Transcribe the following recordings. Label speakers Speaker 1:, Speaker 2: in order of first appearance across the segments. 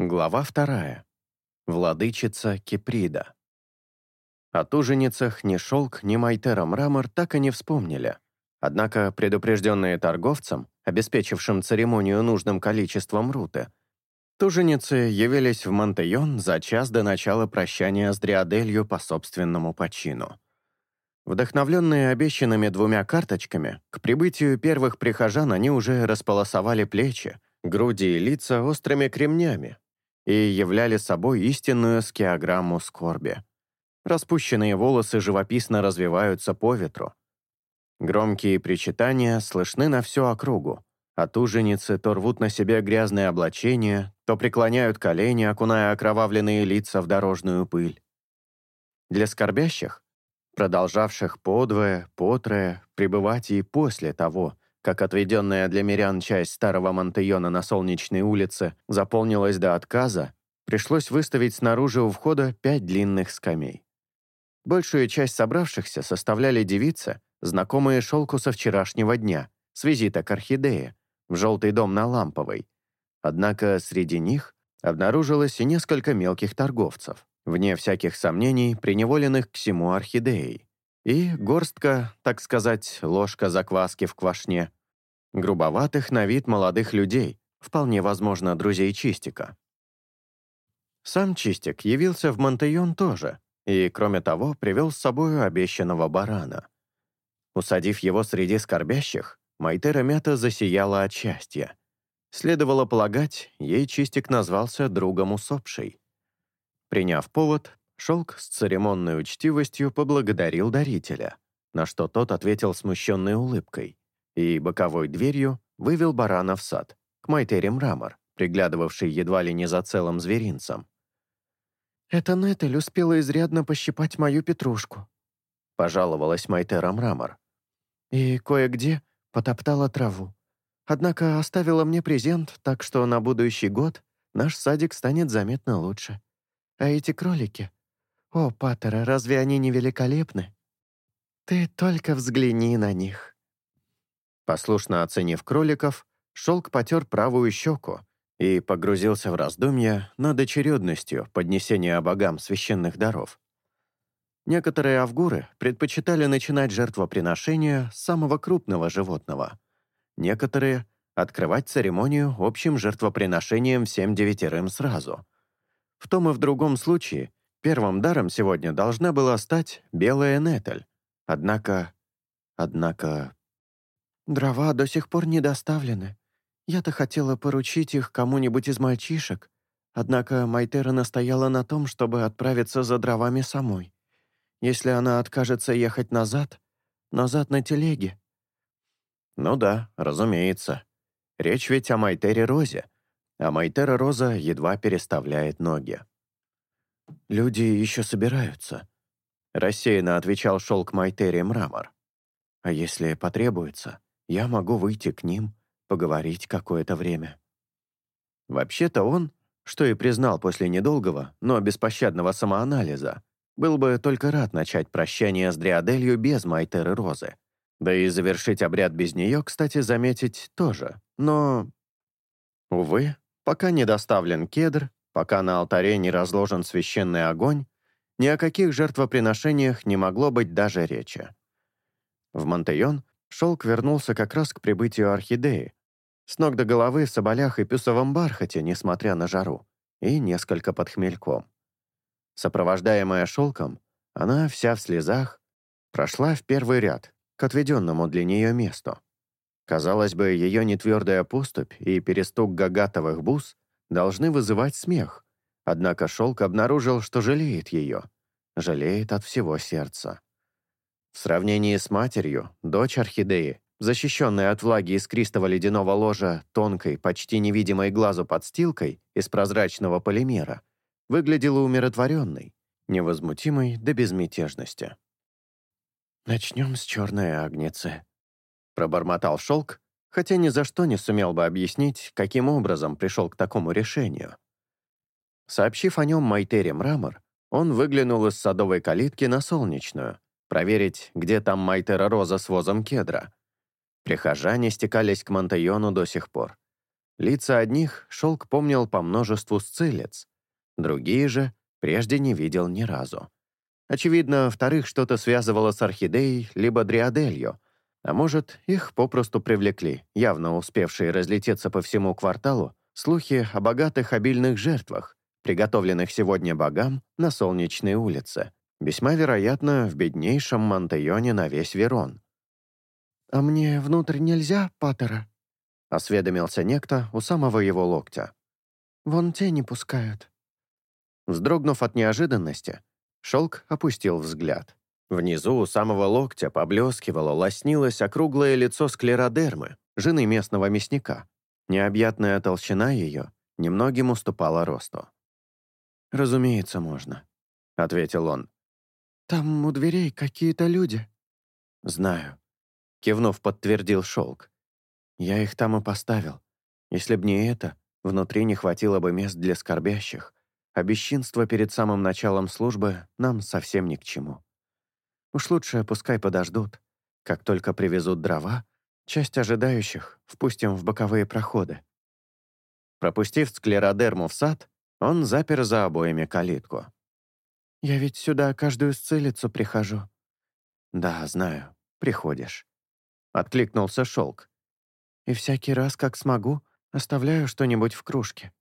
Speaker 1: Глава вторая. Владычица Киприда. О туженицах ни Шелк, ни Майтера Мрамор так и не вспомнили. Однако предупрежденные торговцам, обеспечившим церемонию нужным количеством руты, туженицы явились в Монтейон за час до начала прощания с Дриаделью по собственному почину. Вдохновленные обещанными двумя карточками, к прибытию первых прихожан они уже располосовали плечи, груди и лица острыми кремнями и являли собой истинную скеограмму скорби. Распущенные волосы живописно развиваются по ветру. Громкие причитания слышны на всю округу, а туженицы то рвут на себе грязные облачения, то преклоняют колени, окуная окровавленные лица в дорожную пыль. Для скорбящих продолжавших подвое, потрое, пребывать и после того, как отведенная для мирян часть старого Монтейона на Солнечной улице заполнилась до отказа, пришлось выставить снаружи у входа пять длинных скамей. Большую часть собравшихся составляли девицы, знакомые шелку со вчерашнего дня, с визита к Орхидее, в желтый дом на Ламповой. Однако среди них обнаружилось и несколько мелких торговцев вне всяких сомнений, приневоленных к всему орхидеей, и горстка, так сказать, ложка закваски в квашне, грубоватых на вид молодых людей, вполне возможно, друзей Чистика. Сам Чистик явился в Монтейон тоже, и, кроме того, привел с собой обещанного барана. Усадив его среди скорбящих, Майтера Мята засияла от счастья. Следовало полагать, ей Чистик назвался другом усопшей. Приняв повод, Шелк с церемонной учтивостью поблагодарил дарителя, на что тот ответил смущенной улыбкой и боковой дверью вывел барана в сад, к Майтере Мрамор, приглядывавший едва ли не за целым зверинцем.
Speaker 2: «Эта Нетель успела изрядно пощипать мою петрушку», —
Speaker 1: пожаловалась Майтера Мрамор.
Speaker 2: «И кое-где потоптала траву. Однако оставила мне презент, так что на будущий год наш садик станет заметно лучше». А эти кролики? О, Паттера, разве они не великолепны? Ты только взгляни на них».
Speaker 1: Послушно оценив кроликов, Шелк потер правую щеку и погрузился в раздумья над очередностью поднесения богам священных даров. Некоторые авгуры предпочитали начинать жертвоприношение с самого крупного животного. Некоторые — открывать церемонию общим жертвоприношением всем девятерым сразу — в том и в другом случае первым даром сегодня должна была стать белая нетель. Однако... Однако...
Speaker 2: «Дрова до сих пор не доставлены. Я-то хотела поручить их кому-нибудь из мальчишек, однако Майтера настояла на том, чтобы отправиться за дровами самой. Если она откажется ехать назад, назад на телеге».
Speaker 1: «Ну да, разумеется. Речь ведь о Майтере Розе, а Майтера Роза едва переставляет ноги. «Люди еще собираются», — рассеянно отвечал шелк Майтере Мрамор. «А если потребуется, я могу выйти к ним, поговорить какое-то время». Вообще-то он, что и признал после недолгого, но беспощадного самоанализа, был бы только рад начать прощание с Дриаделью без Майтеры Розы. Да и завершить обряд без нее, кстати, заметить тоже. Но, увы, Пока не доставлен кедр, пока на алтаре не разложен священный огонь, ни о каких жертвоприношениях не могло быть даже речи. В Монтейон шелк вернулся как раз к прибытию орхидеи, с ног до головы в соболях и пюсовом бархате, несмотря на жару, и несколько под хмельком. Сопровождаемая шелком, она, вся в слезах, прошла в первый ряд, к отведенному для нее месту. Казалось бы, ее нетвердая поступь и перестук гагатовых бус должны вызывать смех. Однако Шелк обнаружил, что жалеет ее. Жалеет от всего сердца. В сравнении с матерью, дочь Орхидеи, защищенная от влаги искристого ледяного ложа тонкой, почти невидимой глазу подстилкой из прозрачного полимера, выглядела умиротворенной, невозмутимой до безмятежности. «Начнем с черной агницы», Пробормотал шелк, хотя ни за что не сумел бы объяснить, каким образом пришел к такому решению. Сообщив о нем Майтере Мрамор, он выглянул из садовой калитки на солнечную, проверить, где там Майтера Роза с возом кедра. Прихожане стекались к Монтайону до сих пор. Лица одних шелк помнил по множеству сцилец, другие же прежде не видел ни разу. Очевидно, вторых что-то связывало с орхидеей либо дриаделью, а может, их попросту привлекли, явно успевшие разлететься по всему кварталу, слухи о богатых обильных жертвах, приготовленных сегодня богам на Солнечной улице, весьма вероятно, в беднейшем Монтайоне на весь Верон.
Speaker 2: «А мне внутрь нельзя, Паттера?»
Speaker 1: — осведомился некто у самого его локтя.
Speaker 2: «Вон те не пускают».
Speaker 1: Вздрогнув от неожиданности, Шелк опустил взгляд. Внизу у самого локтя поблескивало, лоснилось округлое лицо склеродермы, жены местного мясника. Необъятная толщина ее немногим уступала росту. «Разумеется, можно», — ответил он.
Speaker 2: «Там у дверей какие-то люди».
Speaker 1: «Знаю», — кивнув, подтвердил шелк. «Я их там и поставил. Если б не это, внутри не хватило бы мест для скорбящих, а бесчинство перед самым началом службы нам совсем ни к чему. Уж лучше пускай подождут. Как только привезут дрова, часть ожидающих впустим в боковые проходы». Пропустив склеродерму в сад, он запер за обоями калитку.
Speaker 2: «Я ведь сюда каждую сцелицу прихожу».
Speaker 1: «Да, знаю, приходишь». Откликнулся шелк.
Speaker 2: «И всякий раз, как смогу, оставляю что-нибудь в кружке.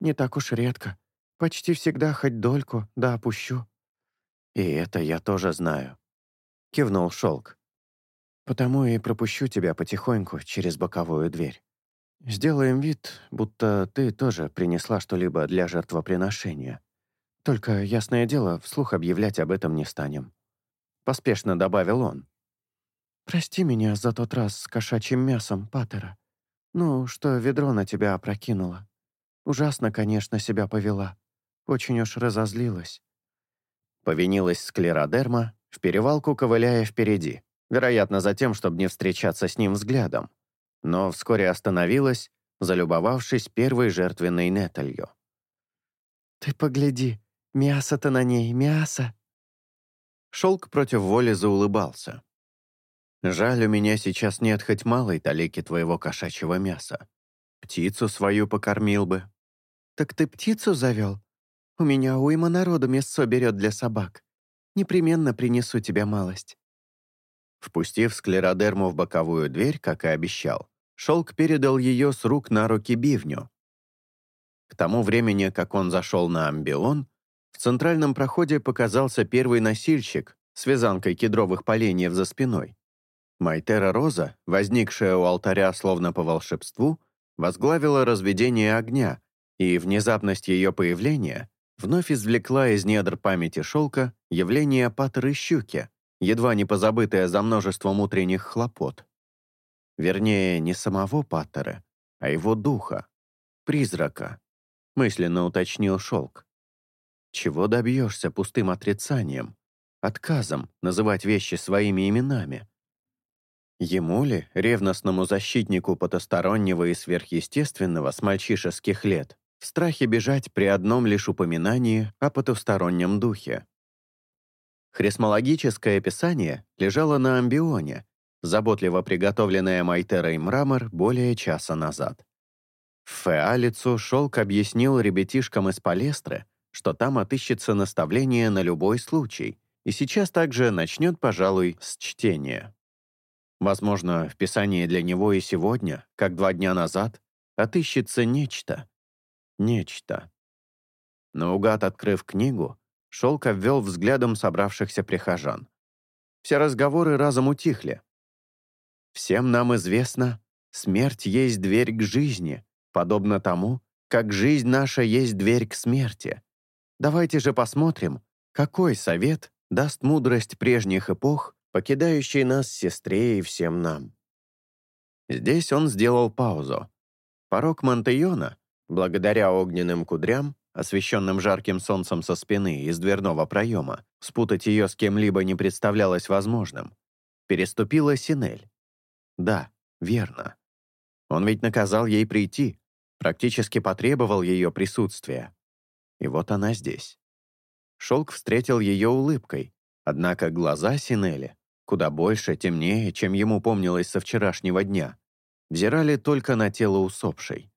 Speaker 2: Не так уж редко. Почти всегда хоть дольку, да опущу».
Speaker 1: «И это я тоже знаю», — кивнул шелк. «Потому и пропущу тебя потихоньку через боковую дверь». Сделаем вид, будто ты тоже принесла что-либо для жертвоприношения. Только, ясное дело, вслух объявлять об этом не станем. Поспешно добавил он.
Speaker 2: «Прости меня за тот раз с кошачьим мясом, Паттера. Ну, что ведро на тебя опрокинуло. Ужасно, конечно, себя повела. Очень уж разозлилась».
Speaker 1: Повинилась склеродерма, в перевалку ковыляя впереди, вероятно, за тем, чтобы не встречаться с ним взглядом но вскоре остановилась, залюбовавшись первой жертвенной неталью.
Speaker 2: «Ты погляди, мясо-то на ней, мясо!»
Speaker 1: Шелк против воли заулыбался. «Жаль, у меня сейчас нет хоть малой талики твоего кошачьего мяса. Птицу свою покормил бы».
Speaker 2: «Так ты птицу завел? У меня уйма народу мясо берет для собак. Непременно принесу тебе малость».
Speaker 1: Впустив склеродерму в боковую дверь, как и обещал, Шелк передал ее с рук на руки бивню. К тому времени, как он зашел на амбион, в центральном проходе показался первый носильщик с вязанкой кедровых поленьев за спиной. Майтера Роза, возникшая у алтаря словно по волшебству, возглавила разведение огня, и внезапность ее появления вновь извлекла из недр памяти шелка явление Паттеры Щуки, едва не позабытое за множеством утренних хлопот. Вернее, не самого Паттера, а его духа, призрака, мысленно уточнил Шелк. Чего добьешься пустым отрицанием, отказом называть вещи своими именами? Ему ли, ревностному защитнику потустороннего и сверхъестественного с мальчишеских лет, в страхе бежать при одном лишь упоминании о потустороннем духе? Хрисмологическое описание лежало на амбионе, заботливо приготовленное Майтерой мрамор более часа назад. В Феалицу Шелк объяснил ребятишкам из Палестры, что там отыщется наставление на любой случай, и сейчас также начнет, пожалуй, с чтения. Возможно, в Писании для него и сегодня, как два дня назад, отыщется нечто. Нечто. Наугад открыв книгу, Шелк обвел взглядом собравшихся прихожан. Все разговоры разом утихли. «Всем нам известно, смерть есть дверь к жизни, подобно тому, как жизнь наша есть дверь к смерти. Давайте же посмотрим, какой совет даст мудрость прежних эпох, покидающей нас сестре и всем нам». Здесь он сделал паузу. Порог Монтеона, благодаря огненным кудрям, освещенным жарким солнцем со спины из дверного проема, спутать ее с кем-либо не представлялось возможным. Переступила Синель. Да, верно. Он ведь наказал ей прийти, практически потребовал ее присутствия. И вот она здесь. Шелк встретил ее улыбкой, однако глаза Синели, куда больше, темнее, чем ему помнилось со вчерашнего дня, взирали только на тело усопшей.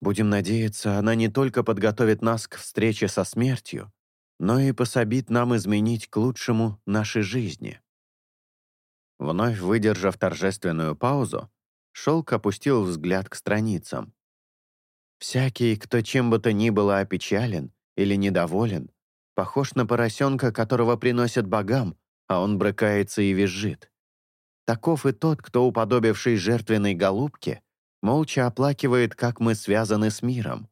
Speaker 1: Будем надеяться, она не только подготовит нас к встрече со смертью, но и пособит нам изменить к лучшему наши жизни». Вновь выдержав торжественную паузу, Шелк опустил взгляд к страницам. «Всякий, кто чем бы то ни было опечален или недоволен, похож на поросенка, которого приносят богам, а он брыкается и визжит. Таков и тот, кто, уподобивший жертвенной голубке, молча оплакивает, как мы связаны с миром.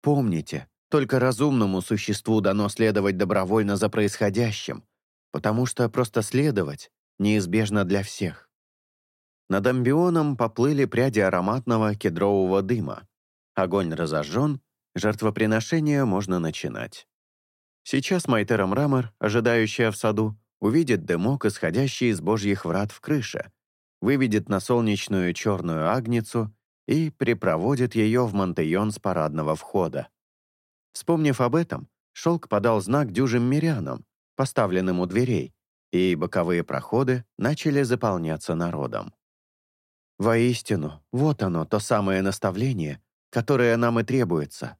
Speaker 1: Помните, только разумному существу дано следовать добровольно за происходящим, потому что просто следовать неизбежно для всех. Над амбионом поплыли пряди ароматного кедрового дыма. Огонь разожжен, жертвоприношение можно начинать. Сейчас Майтера Мрамор, ожидающая в саду, увидит дымок, исходящий из божьих врат в крыше, выведет на солнечную черную агницу и припроводит ее в Монтейон с парадного входа. Вспомнив об этом, Шелк подал знак дюжим мирянам, поставленным у дверей, и боковые проходы начали заполняться народом. Воистину, вот оно, то самое наставление, которое нам и требуется.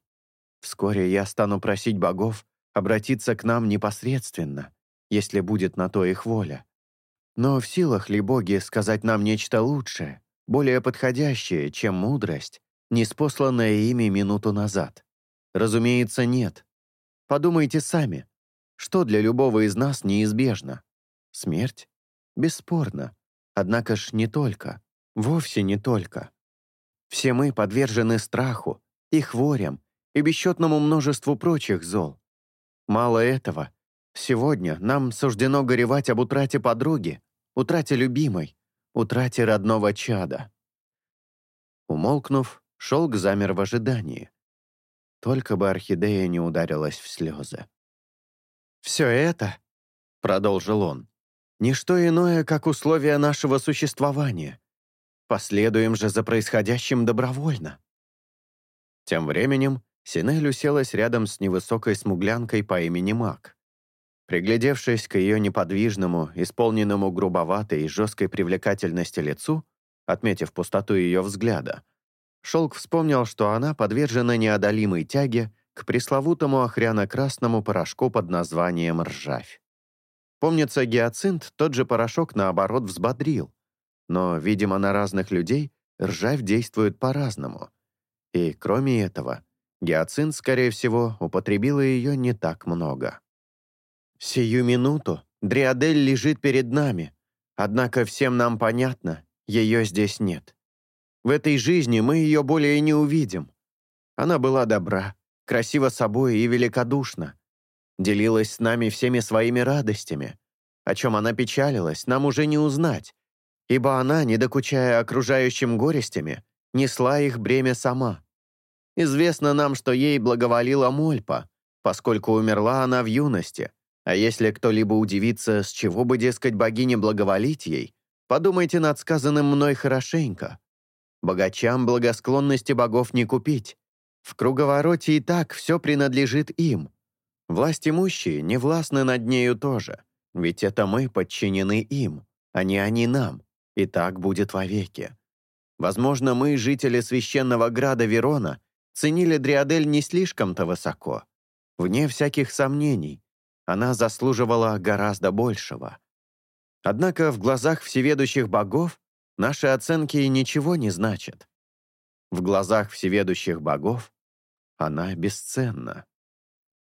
Speaker 1: Вскоре я стану просить богов обратиться к нам непосредственно, если будет на то их воля. Но в силах ли боги сказать нам нечто лучшее, более подходящее, чем мудрость, неспосланная ими минуту назад? Разумеется, нет. Подумайте сами, что для любого из нас неизбежно? Смерть? Бесспорно. Однако ж не только. Вовсе не только. Все мы подвержены страху, и хворям, и бесчетному множеству прочих зол. Мало этого, Сегодня нам суждено горевать об утрате подруги, утрате любимой, утрате родного чада. Умолкнув, шелк замер в ожидании. Только бы орхидея не ударилась в слезы. «Все это», — продолжил он, — «не что иное, как условия нашего существования. Последуем же за происходящим добровольно». Тем временем Синель уселась рядом с невысокой смуглянкой по имени Мак. Приглядевшись к ее неподвижному, исполненному грубоватой и жесткой привлекательности лицу, отметив пустоту ее взгляда, Шелк вспомнил, что она подвержена неодолимой тяге к пресловутому охряно-красному порошку под названием «ржавь». Помнится, гиацинт тот же порошок, наоборот, взбодрил. Но, видимо, на разных людей ржавь действует по-разному. И, кроме этого, гиацинт, скорее всего, употребила ее не так много. Сию минуту Дриадель лежит перед нами, однако всем нам понятно, ее здесь нет. В этой жизни мы ее более не увидим. Она была добра, красива собой и великодушна. Делилась с нами всеми своими радостями. О чем она печалилась, нам уже не узнать, ибо она, не докучая окружающим горестями, несла их бремя сама. Известно нам, что ей благоволила Мольпа, поскольку умерла она в юности, а если кто-либо удивится, с чего бы, дескать, богине благоволить ей, подумайте над сказанным мной хорошенько. Богачам благосклонности богов не купить. В круговороте и так все принадлежит им. Власть имущие не властны над нею тоже, ведь это мы подчинены им, а не они нам, и так будет вовеки. Возможно, мы, жители священного града Верона, ценили Дриадель не слишком-то высоко. Вне всяких сомнений, она заслуживала гораздо большего. Однако в глазах всеведущих богов наши оценки ничего не значат. В глазах всеведущих богов она бесценна.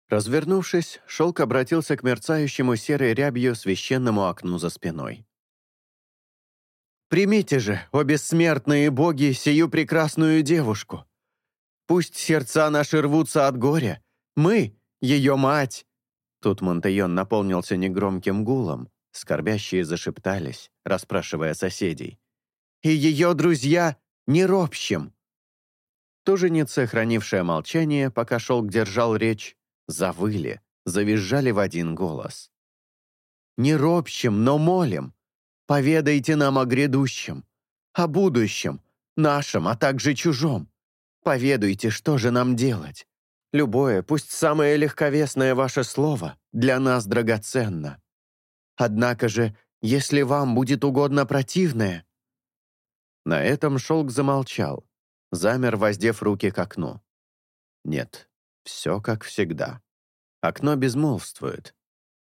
Speaker 1: Развернувшись, шелк обратился к мерцающему серой рябью священному окну за спиной. «Примите же, о бессмертные боги, сию прекрасную девушку! Пусть сердца наши рвутся от горя, мы, ее мать, Тут Монтейон наполнился негромким гулом, скорбящие зашептались, расспрашивая соседей. «И ее друзья не ропщим!» Туженица, хранившая молчание, пока шелк держал речь, завыли, завизжали в один голос. «Не ропщим, но молим! Поведайте нам о грядущем, о будущем, нашем, а также чужом. Поведайте, что же нам делать. Любое, пусть самое легковесное ваше слово, для нас драгоценно. Однако же, если вам будет угодно противное...» На этом шелк замолчал. замер, воздев руки к окну. Нет, все как всегда. Окно безмолвствует.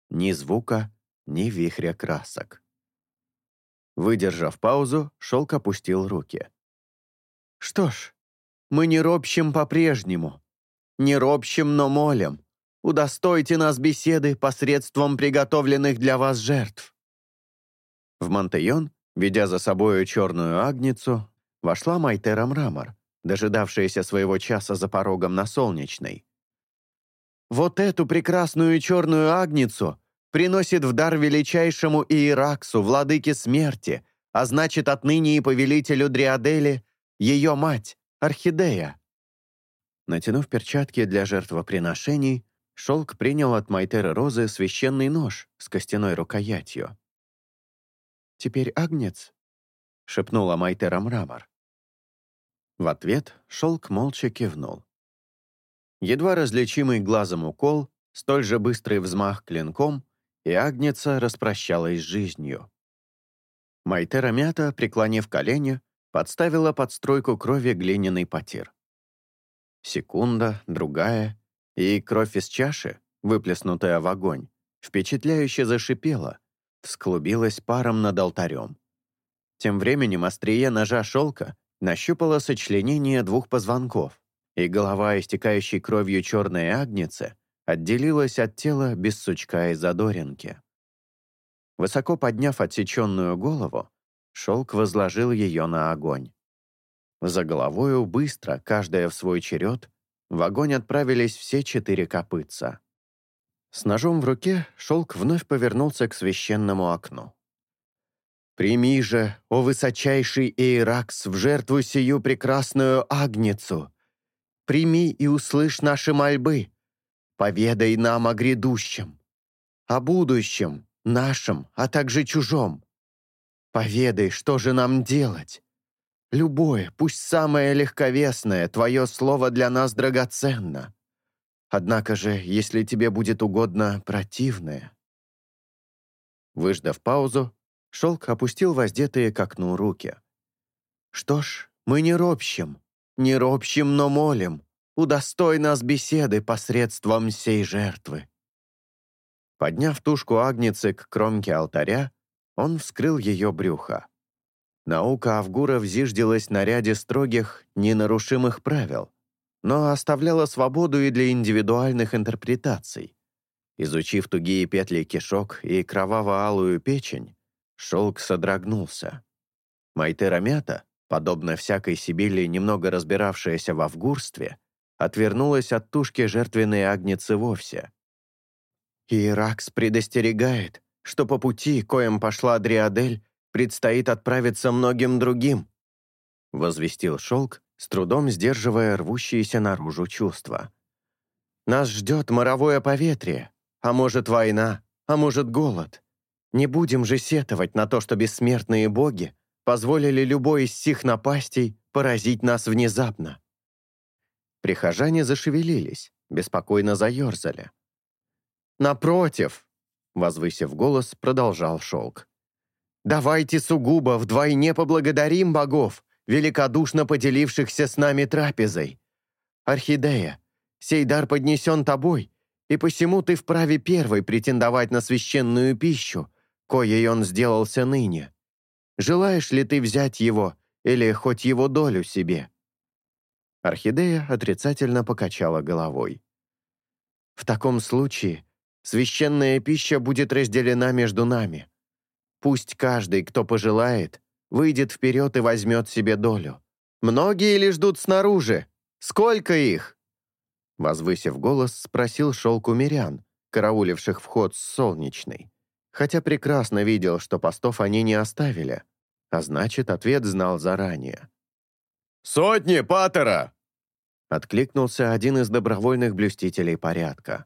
Speaker 1: Ни звука, ни вихря красок. Выдержав паузу, шелк опустил руки.
Speaker 2: «Что ж, мы не ропщим по-прежнему. Не ропщим, но молим. Удостойте нас беседы посредством приготовленных для вас жертв».
Speaker 1: В Монтейон, ведя за собою черную агницу, вошла Майтера Мрамор, дожидавшаяся своего часа за порогом на Солнечной.
Speaker 2: «Вот эту прекрасную черную агницу приносит в дар величайшему Иераксу, владыке смерти, а значит, отныне и повелителю Дриадели, ее мать, Орхидея».
Speaker 1: Натянув перчатки для жертвоприношений, Шелк принял от Майтеры Розы священный нож с костяной рукоятью.
Speaker 2: «Теперь агнец?» — шепнула Майтера Мрамор.
Speaker 1: В ответ Шелк молча кивнул. Едва различимый глазом укол, столь же быстрый взмах клинком, и Агнеца распрощалась с жизнью. Майтера Мята, преклонив колени, подставила под стройку крови глиняный потир. Секунда, другая, и кровь из чаши, выплеснутая в огонь, впечатляюще зашипела, всклубилась паром над алтарем. Тем временем острие ножа шелка нащупала сочленение двух позвонков, и голова, истекающей кровью черной агницы, отделилась от тела без сучка и задоринки. Высоко подняв отсеченную голову, шелк возложил ее на огонь. За головою быстро, каждая в свой черед, в огонь отправились все четыре копытца. С ножом в руке шелк вновь повернулся к священному окну. Прими же, о высочайший Иеракс, в жертву сию прекрасную агницу. Прими и услышь наши мольбы. Поведай нам о грядущем, о будущем, нашем, а также чужом. Поведай, что же нам делать. Любое, пусть самое легковесное, твое слово для нас драгоценно. Однако же, если тебе будет угодно противное. Выждав паузу, Шелк опустил воздетые к окну руки. «Что ж, мы не ропщим, не ропщим, но молим. Удостой нас беседы посредством сей жертвы». Подняв тушку агницы к кромке алтаря, он вскрыл ее брюхо. Наука Авгура взиждилась на ряде строгих, ненарушимых правил, но оставляла свободу и для индивидуальных интерпретаций. Изучив тугие петли кишок и кроваво-алую печень, Шелк содрогнулся. Майтера Мята, подобно всякой Сибили, немного разбиравшаяся в авгурстве, отвернулась от тушки жертвенной агницы вовсе. Иракс предостерегает, что по пути, коем пошла Дриадель, предстоит отправиться многим другим», — возвестил Шелк, с трудом сдерживая рвущиеся наружу чувства. «Нас ждет моровое поветрие, а может война, а может голод. Не будем же сетовать на то, что бессмертные боги позволили любой из сих напастей поразить нас внезапно. Прихожане зашевелились, беспокойно заерзали. «Напротив!» — возвысив голос, продолжал шелк. «Давайте сугубо вдвойне поблагодарим богов, великодушно поделившихся с нами трапезой. Орхидея, сей дар поднесен тобой, и посему ты вправе первой претендовать на священную пищу, коей он сделался ныне. Желаешь ли ты взять его или хоть его долю себе?» Орхидея отрицательно покачала головой. «В таком случае священная пища будет разделена между нами. Пусть каждый, кто пожелает, выйдет вперед и возьмет себе долю. Многие ли ждут снаружи? Сколько их?» Возвысив голос, спросил шелку мирян, карауливших вход с солнечной хотя прекрасно видел, что постов они не оставили, а значит, ответ знал заранее.
Speaker 3: «Сотни, Паттера!»
Speaker 1: Откликнулся один из добровольных блюстителей порядка.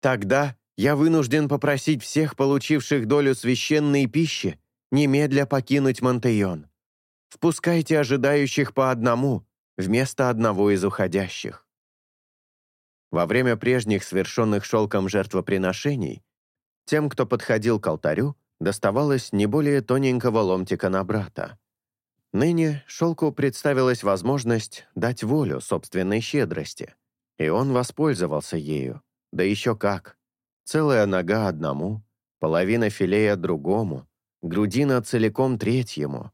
Speaker 1: «Тогда я вынужден попросить всех, получивших долю священной пищи, немедля покинуть Монтейон. Впускайте ожидающих по одному, вместо одного из уходящих». Во время прежних совершенных шелком жертвоприношений тем, кто подходил к алтарю, доставалось не более тоненького ломтика на брата. Ныне Шелку представилась возможность дать волю собственной щедрости, и он воспользовался ею, да еще как. Целая нога одному, половина филея другому, грудина целиком третьему,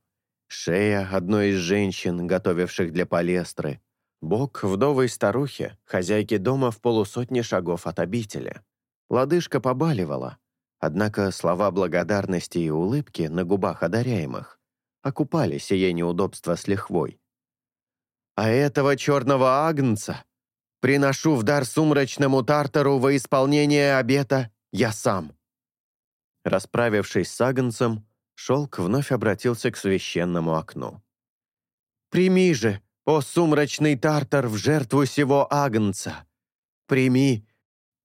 Speaker 1: шея одной из женщин, готовивших для палестры, бок вдовой старухи, хозяйки дома в полусотне шагов от обители. Лодыжка побаливала, однако слова благодарности и улыбки на губах одаряемых окупали сие неудобство с лихвой. «А этого черного агнца приношу в дар сумрачному Тартару во исполнение обета я сам». Расправившись с агнцем, шелк вновь обратился к священному окну. «Прими же, о сумрачный Тартар, в жертву сего агнца! Прими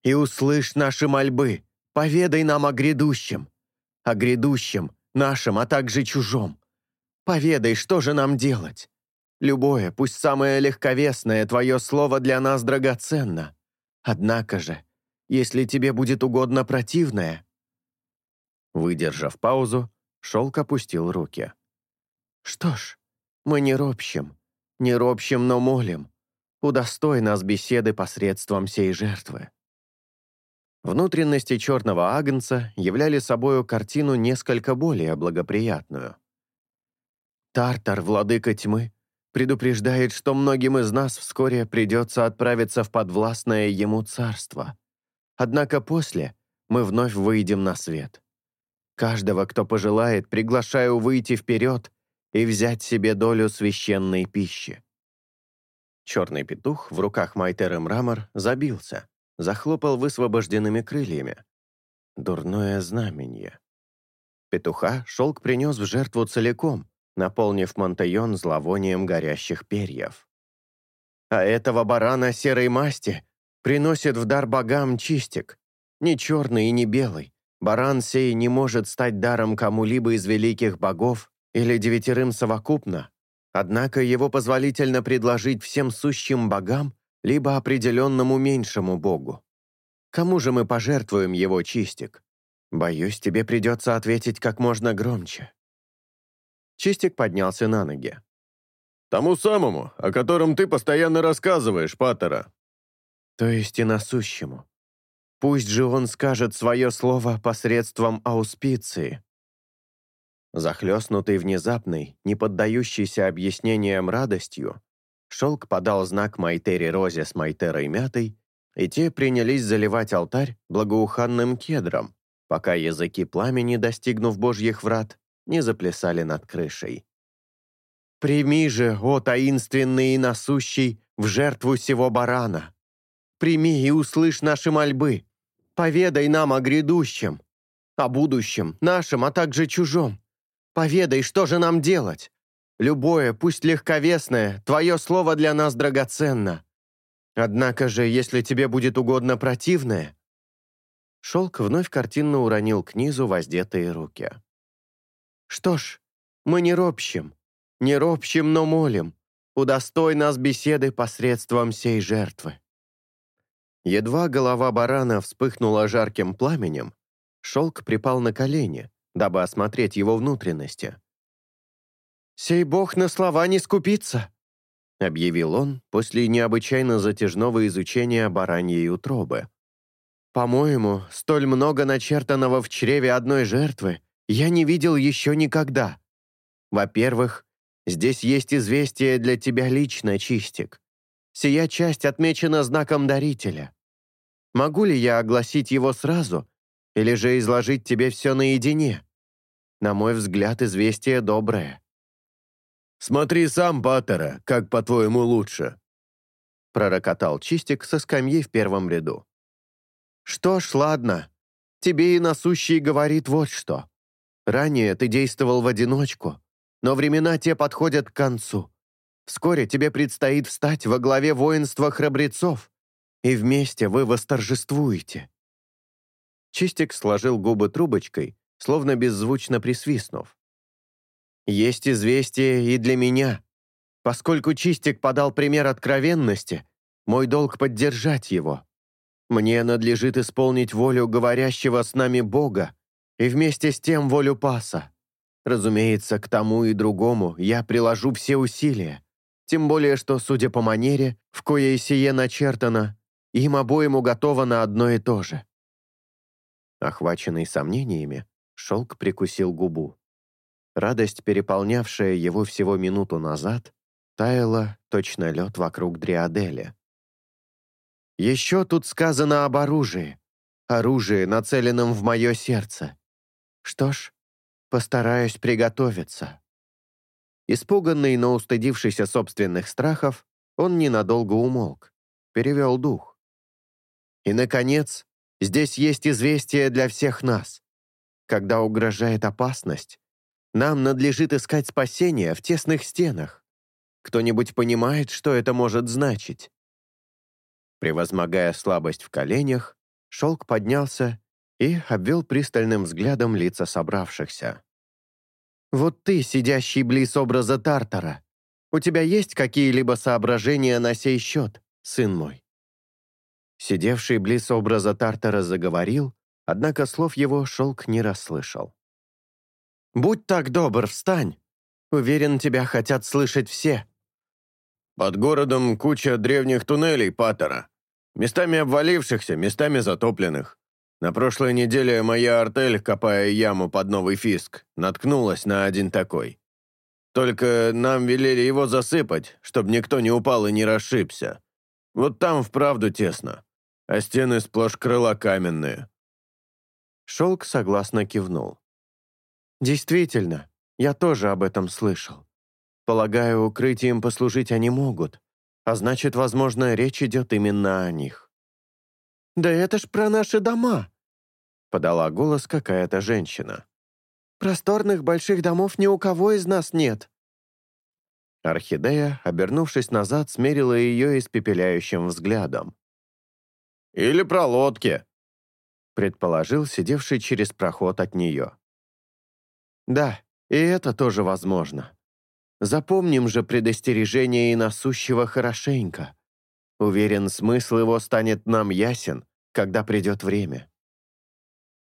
Speaker 1: и услышь наши мольбы, поведай нам о грядущем, о грядущем, нашем, а также чужом. Поведай, что же нам делать? Любое, пусть самое легковесное, твое слово для нас драгоценно. Однако же, если тебе будет угодно противное...» Выдержав паузу, Шелк опустил руки. «Что ж, мы не ропщим, не ропщим, но молим. Удостой нас беседы посредством сей жертвы». Внутренности черного агнца являли собою картину несколько более благоприятную. Тартар, владыка тьмы, предупреждает, что многим из нас вскоре придется отправиться в подвластное ему царство. Однако после мы вновь выйдем на свет. Каждого, кто пожелает, приглашаю выйти вперед и взять себе долю священной пищи. Черный петух в руках Майтеры Мрамор забился, захлопал высвобожденными крыльями. Дурное знамение. Петуха шелк принес в жертву целиком, наполнив Монтайон зловонием горящих перьев. А этого барана серой масти приносит в дар богам чистик, не черный и не белый. Баран сей не может стать даром кому-либо из великих богов или девятерым совокупно, однако его позволительно предложить всем сущим богам либо определенному меньшему богу. Кому же мы пожертвуем его чистик? Боюсь, тебе придется ответить как можно громче. Чистик поднялся на ноги.
Speaker 3: «Тому самому, о котором ты постоянно рассказываешь, Паттера».
Speaker 1: «То есть и насущему. Пусть же он скажет свое слово посредством ауспиции». Захлестнутый внезапной, не поддающейся объяснениям радостью, Шелк подал знак Майтере Розе с Майтерой Мятой, и те принялись заливать алтарь благоуханным кедром, пока языки пламени, достигнув божьих врат, не заплясали над крышей. «Прими же, о таинственный и насущий, в жертву сего барана! Прими и услышь наши мольбы! Поведай нам о грядущем, о будущем, нашем, а также чужом! Поведай, что же нам делать! Любое, пусть легковесное, твое слово для нас драгоценно. Однако же, если тебе будет угодно противное...» Шелк вновь картинно уронил к низу воздетые руки. Что ж, мы не ропщим, не ропщим, но молим. Удостой нас беседы посредством сей жертвы». Едва голова барана вспыхнула жарким пламенем, шелк припал на колени, дабы осмотреть его внутренности. «Сей бог на слова не скупится», — объявил он после необычайно затяжного изучения бараньей утробы. «По-моему, столь много начертанного в чреве одной жертвы я не видел еще никогда. Во-первых, здесь есть известие для тебя лично, Чистик. Сия часть отмечена знаком дарителя. Могу ли я огласить его сразу, или же изложить тебе все наедине? На мой взгляд, известие доброе».
Speaker 3: «Смотри сам, Паттера, как, по-твоему, лучше»,
Speaker 1: пророкотал Чистик со скамьи в первом ряду. «Что ж, ладно. Тебе и насущий говорит вот что. Ранее ты действовал в одиночку, но времена те подходят к концу. Вскоре тебе предстоит встать во главе воинства храбрецов, и вместе вы восторжествуете». Чистик сложил губы трубочкой, словно беззвучно присвистнув. «Есть известие и для меня. Поскольку Чистик подал пример откровенности, мой долг поддержать его. Мне надлежит исполнить волю говорящего с нами Бога, и вместе с тем волю паса.
Speaker 2: Разумеется, к тому и другому я приложу все усилия. Тем более, что, судя по манере, в коей сие начертано, им обоим уготовано одно и то же. Охваченный сомнениями, шелк прикусил губу. Радость, переполнявшая его всего минуту назад, таяла точно лед вокруг Дриадели. «Еще тут сказано об оружии. Оружии, нацеленном в мое сердце. Что ж, Постараюсь приготовиться». Испуганный, но устыдившийся собственных страхов, он ненадолго умолк, перевел дух. И, наконец, здесь есть известие для всех нас. Когда угрожает опасность, нам надлежит искать спасение в тесных стенах. Кто-нибудь понимает, что это может значить? Превозмогая слабость в коленях, шелк поднялся и обвел пристальным взглядом лица собравшихся. «Вот ты, сидящий близ образа Тартара, у тебя есть какие-либо соображения на сей счет, сын мой?» Сидевший близ образа Тартара заговорил, однако слов его шелк не расслышал. «Будь так добр, встань! Уверен, тебя хотят слышать все!»
Speaker 3: «Под городом куча древних туннелей, Паттера. Местами обвалившихся, местами затопленных. На прошлой неделе моя артель, копая яму под новый фиск, наткнулась на один такой. Только нам велели его засыпать, чтобы никто не упал и не расшибся. Вот там вправду тесно, а стены сплошь крыла каменные».
Speaker 2: Шелк согласно кивнул. «Действительно, я тоже об этом слышал. Полагаю, укрытием послужить они могут, а значит, возможно, речь идет именно о них». «Да это ж про наши дома!» — подала голос какая-то женщина. «Просторных больших домов ни у кого из нас нет». Орхидея, обернувшись назад, смерила ее испепеляющим взглядом.
Speaker 3: «Или про лодки», —
Speaker 2: предположил сидевший через проход от нее. «Да, и это тоже возможно. Запомним же предостережение и насущего хорошенько. Уверен, смысл его станет нам ясен, когда придет время.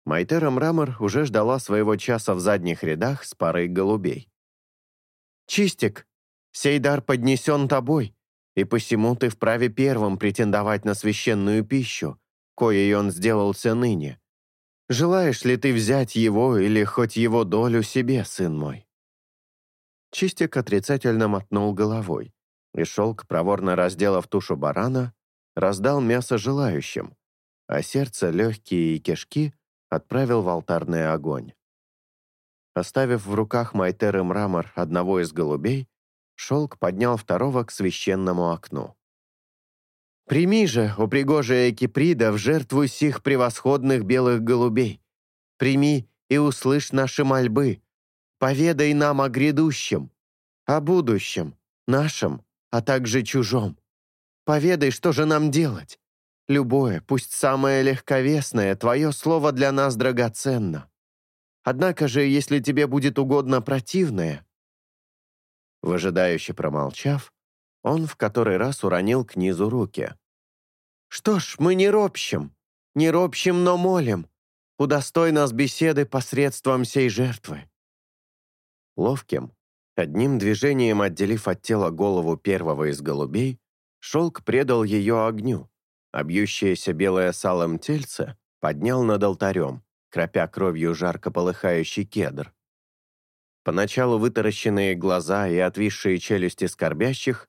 Speaker 2: Майтера Мрамор уже ждала своего часа в задних рядах с парой голубей. «Чистик, сей дар поднесен тобой, и посему ты вправе первым претендовать на священную пищу, коей он сделался ныне. Желаешь ли ты взять его или хоть его долю себе, сын мой?» Чистик отрицательно мотнул головой, и шелк, проворно разделав тушу барана, раздал мясо желающим, а сердце, легкие и кишки отправил в алтарный огонь. Оставив в руках Майтеры мрамор одного из голубей, шелк поднял второго к священному окну. «Прими же, о пригожая Киприда, в жертву сих превосходных белых голубей. Прими и услышь наши мольбы. Поведай нам о грядущем, о будущем, нашем, а также чужом. Поведай, что же нам делать. Любое, пусть самое легковесное, твое слово для нас драгоценно. Однако же, если тебе будет угодно противное...» Выжидающе промолчав, он в который раз уронил к низу руки. «Что ж, мы не ропщим, не ропщим, но молим. Удостой нас беседы посредством сей жертвы». Ловким, одним движением отделив от тела голову первого из голубей, шелк предал ее огню, а бьющееся белое салом тельце поднял над алтарем, кропя кровью жарко полыхающий кедр. Поначалу вытаращенные глаза и отвисшие челюсти скорбящих,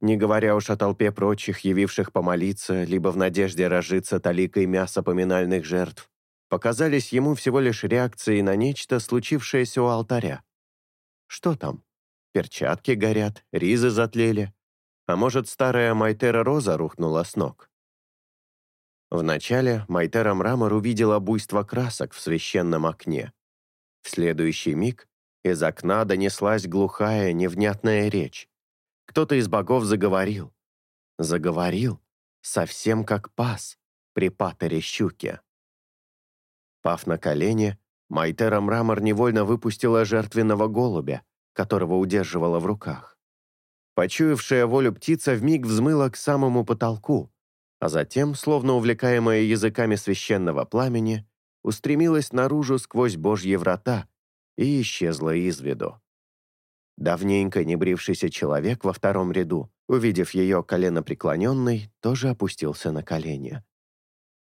Speaker 2: не говоря уж о толпе прочих, явивших помолиться, либо в надежде разжиться таликой мяса поминальных жертв, показались ему всего лишь реакцией на нечто, случившееся у алтаря. Что там? Перчатки горят, ризы затлели. А может, старая Майтера Роза рухнула с ног? Вначале Майтера Мрамор увидела буйство красок в священном окне. В следующий миг из окна донеслась глухая, невнятная речь. Кто-то из богов заговорил. Заговорил, совсем как пас при патере щуке. Пав на колени, Майтера Мрамор невольно выпустила жертвенного голубя, которого удерживала в руках. Почуявшая волю птица вмиг взмыла к самому потолку, а затем, словно увлекаемая языками священного пламени, устремилась наружу сквозь божьи врата,
Speaker 1: и исчезла из виду. Давненько не брившийся человек во втором ряду, увидев ее коленопреклоненной, тоже опустился на колени.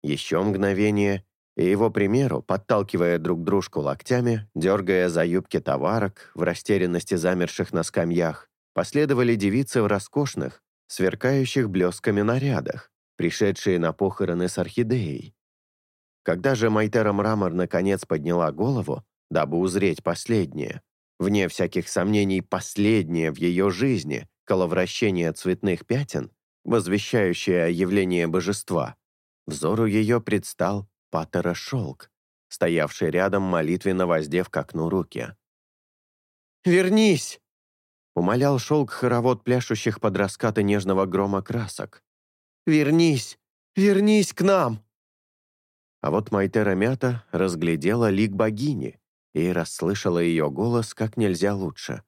Speaker 1: Еще мгновение, и его примеру, подталкивая друг дружку локтями, дергая за юбки товарок, в растерянности замерших на скамьях, последовали девицы в роскошных, сверкающих блесками нарядах, пришедшие на похороны с орхидеей. Когда же Майтера Мрамор наконец подняла голову, дабы узреть последнее, вне всяких сомнений последнее в ее жизни, коловращение цветных пятен, возвещающее явление божества, взору ее предстал Паттера Шелк, стоявший рядом молитвенно воздев к окну руки.
Speaker 2: «Вернись!»
Speaker 1: — умолял шелк хоровод пляшущих под раскаты нежного грома красок.
Speaker 2: «Вернись! Вернись к нам!»
Speaker 1: А вот Майтера Мята разглядела лик богини и расслышала ее голос как нельзя лучше.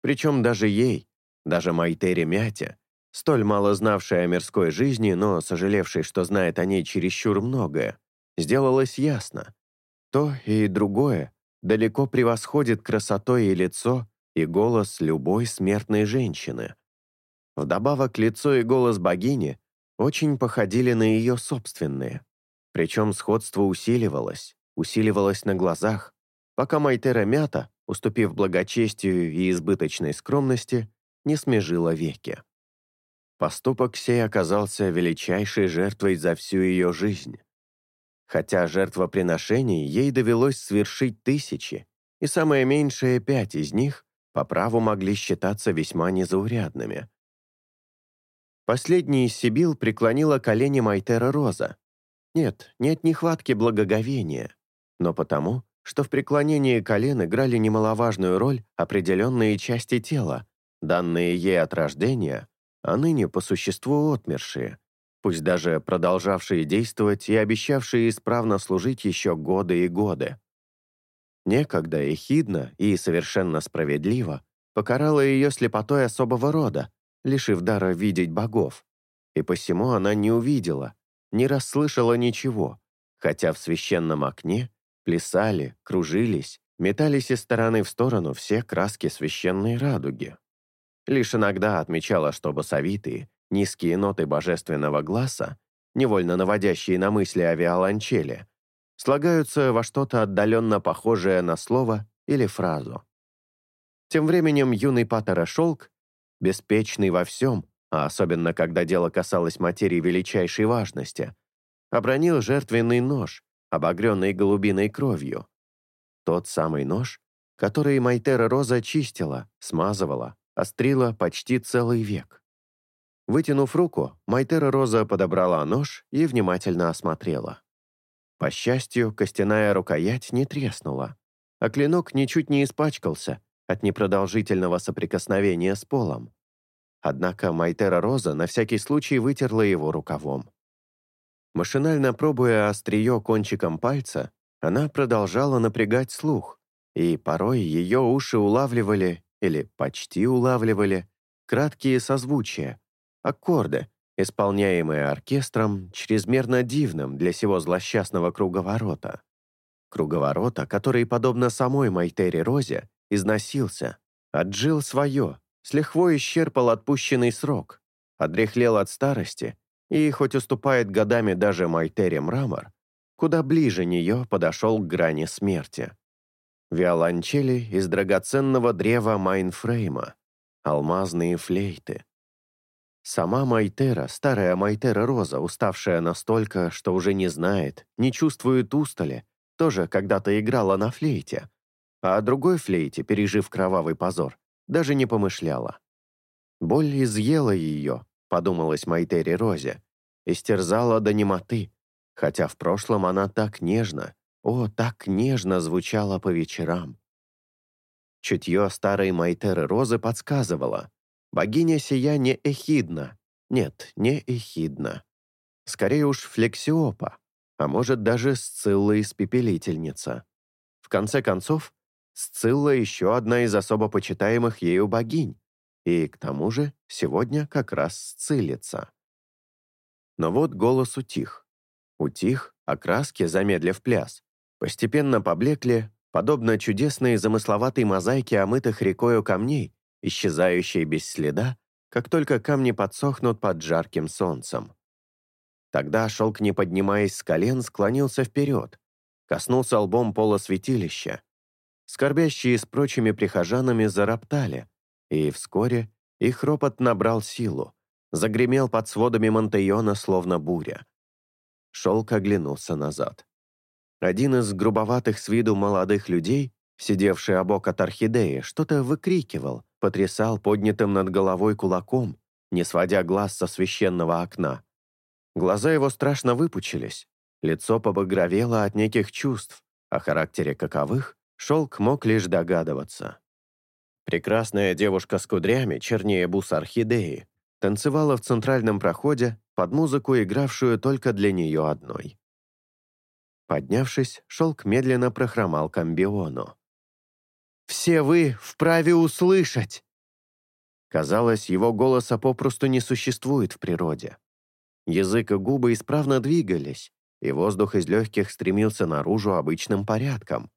Speaker 1: Причем даже ей, даже Майтере Мяте, столь мало знавшей о мирской жизни, но сожалевшей, что знает о ней чересчур многое, сделалось ясно. То и другое далеко превосходит красотой и лицо, и голос любой смертной женщины. Вдобавок, лицо и голос богини очень походили на ее собственные. Причем сходство усиливалось, усиливалось на глазах, пока Майтера Мята, уступив благочестию и избыточной скромности, не смежила веки. Поступок сей оказался величайшей жертвой за всю ее жизнь. Хотя жертвоприношений ей довелось свершить тысячи, и самое меньшее пять из них по праву могли считаться весьма незаурядными. Последний из Сибил преклонила колени Майтера Роза, нет, не от нехватки благоговения, но потому, что в преклонении колен играли немаловажную роль определенные части тела, данные ей от рождения, а ныне по существу отмершие, пусть даже продолжавшие действовать и обещавшие исправно служить еще годы и годы. Некогда Эхидна и совершенно справедливо покарала ее слепотой особого рода, лишив дара видеть богов, и посему она не увидела, не расслышала ничего, хотя в священном окне плясали, кружились, метались из стороны в сторону все краски священной радуги. Лишь иногда отмечала, что басовитые, низкие ноты божественного глаза, невольно наводящие на мысли о виолончели, слагаются во что-то отдаленно похожее на слово или фразу. Тем временем юный Паттера Шелк, беспечный во всем, а особенно когда дело касалось материи величайшей важности, обронил жертвенный нож, обогренный голубиной кровью. Тот самый нож, который Майтера Роза чистила, смазывала, острила почти целый век. Вытянув руку, Майтера Роза подобрала нож и внимательно осмотрела. По счастью, костяная рукоять не треснула, а клинок ничуть не испачкался от непродолжительного соприкосновения с полом. Однако Майтера Роза на всякий случай вытерла его рукавом. Машинально пробуя острие кончиком пальца, она продолжала напрягать слух, и порой ее уши улавливали, или почти улавливали, краткие созвучия, аккорды, исполняемые оркестром, чрезмерно дивным для сего злосчастного круговорота. Круговорота, который, подобно самой Майтере Розе, износился, отжил свое, с лихвой исчерпал отпущенный срок, одряхлел от старости и, хоть уступает годами даже Майтере Мрамор, куда ближе нее подошел к грани смерти. Виолончели из драгоценного древа Майнфрейма, алмазные флейты. Сама Майтера, старая Майтера Роза, уставшая настолько, что уже не знает, не чувствует устали, тоже когда-то играла на флейте, а о другой флейте, пережив кровавый позор, даже не помышляла. Боль изъела ее, подумалась Майтере Розе, истерзала до немоты, хотя в прошлом она так нежно, о, так нежно звучала по вечерам. Чутье старой Майтеры Розы подсказывало, богиня сия не Эхидна, нет, не Эхидна. Скорее уж Флексиопа, а может даже Сцилла-испепелительница. В конце концов, Сцилла еще одна из особо почитаемых ею богинь, и, к тому же, сегодня как раз сцилится. Но вот голос утих. Утих, а краски, замедлив пляс, постепенно поблекли, подобно чудесной замысловатой мозаике омытых рекою камней, исчезающей без следа, как только камни подсохнут под жарким солнцем. Тогда шелк, не поднимаясь с колен, склонился вперед, коснулся лбом пола святилища. Скорбящие с прочими прихожанами зароптали, и вскоре их ропот набрал силу, загремел под сводами Монтейона, словно буря. Шелк оглянулся назад. Один из грубоватых с виду молодых людей, сидевший обок от орхидеи, что-то выкрикивал, потрясал поднятым над головой кулаком, не сводя глаз со священного окна. Глаза его страшно выпучились, лицо побагровело от неких чувств, о характере каковых Шелк мог лишь догадываться. Прекрасная девушка с кудрями, чернее бус орхидеи, танцевала в центральном проходе под музыку, игравшую только для нее одной. Поднявшись, шелк медленно прохромал к амбиону. «Все вы вправе услышать!» Казалось, его голоса попросту не существует в природе. Язык и губы исправно двигались, и воздух из легких стремился наружу обычным порядком.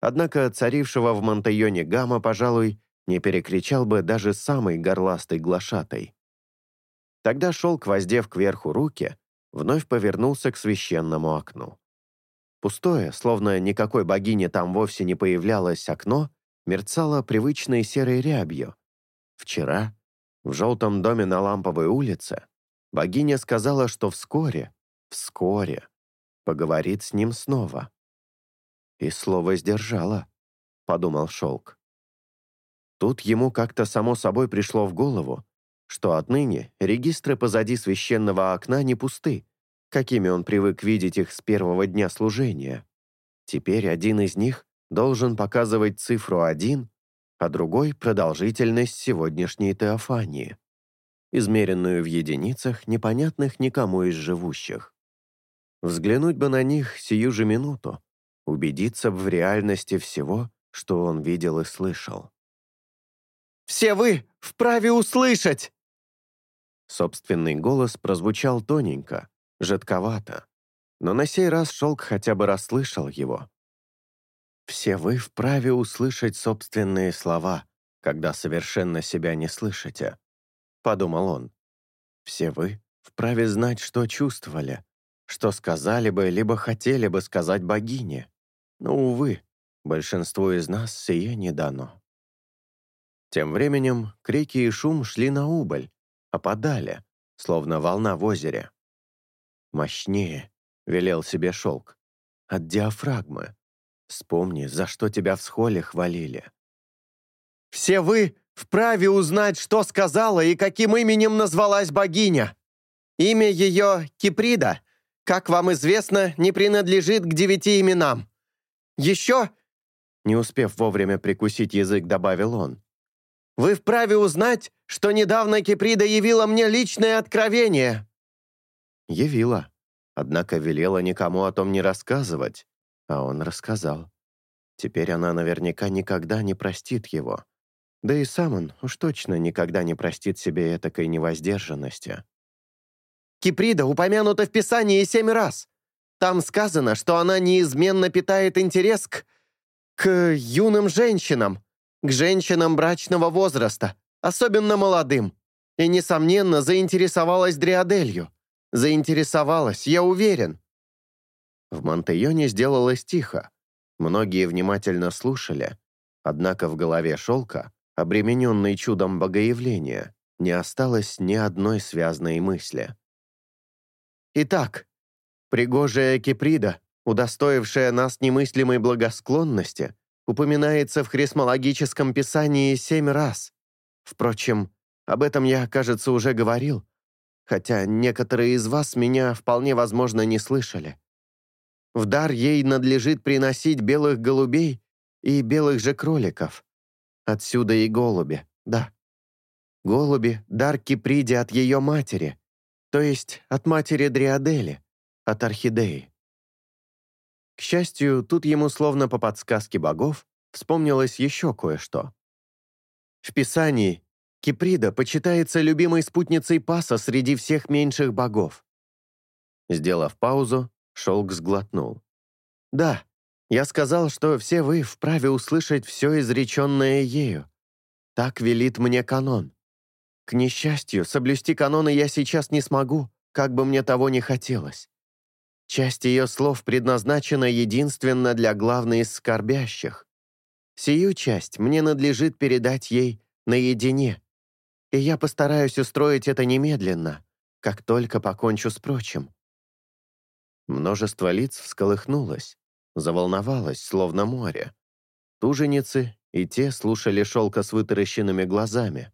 Speaker 1: Однако царившего в Монтайоне гамма, пожалуй, не перекричал бы даже самый горластый глашатай. Тогда шелк, воздев кверху руки, вновь повернулся к священному окну. Пустое, словно никакой богини там вовсе не появлялось окно, мерцало привычной серой рябью. Вчера, в желтом доме на Ламповой улице, богиня сказала, что вскоре, вскоре, поговорит с ним снова. И слово сдержала, подумал Шелк. Тут ему как-то само собой пришло в голову, что отныне регистры позади священного окна не пусты, какими он привык видеть их с первого дня служения. Теперь один из них должен показывать цифру 1, а другой — продолжительность сегодняшней теофании, измеренную в единицах, непонятных никому из живущих. Взглянуть бы на них сию же минуту, убедиться в реальности всего, что он видел и слышал. «Все вы вправе услышать!» Собственный голос прозвучал тоненько, жидковато, но на сей раз шелк хотя бы расслышал его. «Все вы вправе услышать собственные слова, когда совершенно себя не слышите», — подумал он. «Все вы вправе знать, что чувствовали, что сказали бы, либо хотели бы сказать богине. Но, увы, большинству из нас сие не дано». Тем временем крики и шум шли на убыль, опадали, словно волна в озере. «Мощнее», — велел себе шелк, — «от диафрагмы. Вспомни, за что тебя в схоле хвалили». «Все вы вправе узнать, что сказала и каким именем назвалась богиня. Имя ее Киприда, как вам известно, не принадлежит к девяти именам. Еще...» Не успев вовремя прикусить язык, добавил он. Вы вправе узнать, что недавно Киприда явила мне личное откровение». Явила, однако велела никому о том не рассказывать, а он рассказал. Теперь она наверняка никогда не простит его. Да и сам он уж точно никогда не простит себе этакой невоздержанности. Киприда упомянута в Писании семь раз. Там сказано, что она неизменно питает интерес к... к юным женщинам, к женщинам брачного возраста, особенно молодым, и, несомненно, заинтересовалась Дриаделью. Заинтересовалась, я уверен». В Монтейоне сделалось тихо. Многие внимательно слушали, однако в голове шелка, обремененной чудом богоявления, не осталось ни одной связной мысли. «Итак, пригожая Киприда, удостоившая нас немыслимой благосклонности, упоминается в хрисмологическом писании семь раз. Впрочем, об этом я, кажется, уже говорил, хотя некоторые из вас меня вполне возможно не слышали. В дар ей надлежит приносить белых голубей и белых же кроликов. Отсюда и голуби, да. Голуби — дар Киприде от ее матери, то есть от матери Дриадели, от орхидеи. К счастью, тут ему словно по подсказке богов вспомнилось еще кое-что. В Писании Киприда почитается любимой спутницей Паса среди всех меньших богов. Сделав паузу, Шелк сглотнул. Да,
Speaker 2: Я сказал, что все вы вправе услышать все изреченное ею. Так велит мне канон. К несчастью, соблюсти каноны я сейчас не смогу, как бы мне того не хотелось. Часть ее слов предназначена единственно для главной из скорбящих. Сию часть мне надлежит передать ей наедине, и я постараюсь устроить это немедленно, как только покончу с прочим».
Speaker 1: Множество лиц всколыхнулось, заволновалось, словно море. Туженицы и те слушали шелка с вытаращенными глазами,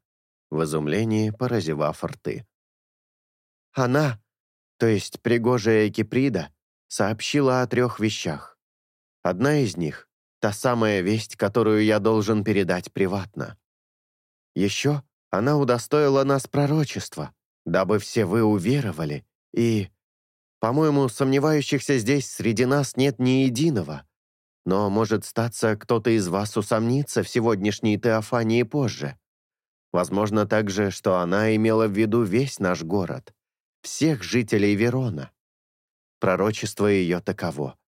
Speaker 1: в изумлении поразивав рты.
Speaker 2: «Она, то есть пригожая Киприда, сообщила о трех вещах. Одна из них — та самая весть, которую я должен передать приватно. Еще она удостоила нас пророчества, дабы все вы уверовали, и, по-моему, сомневающихся здесь среди нас нет ни единого. Но, может статься, кто-то из вас усомнится в сегодняшней Теофании позже. Возможно также, что она имела в виду весь наш город, всех жителей Верона. Пророчество ее таково.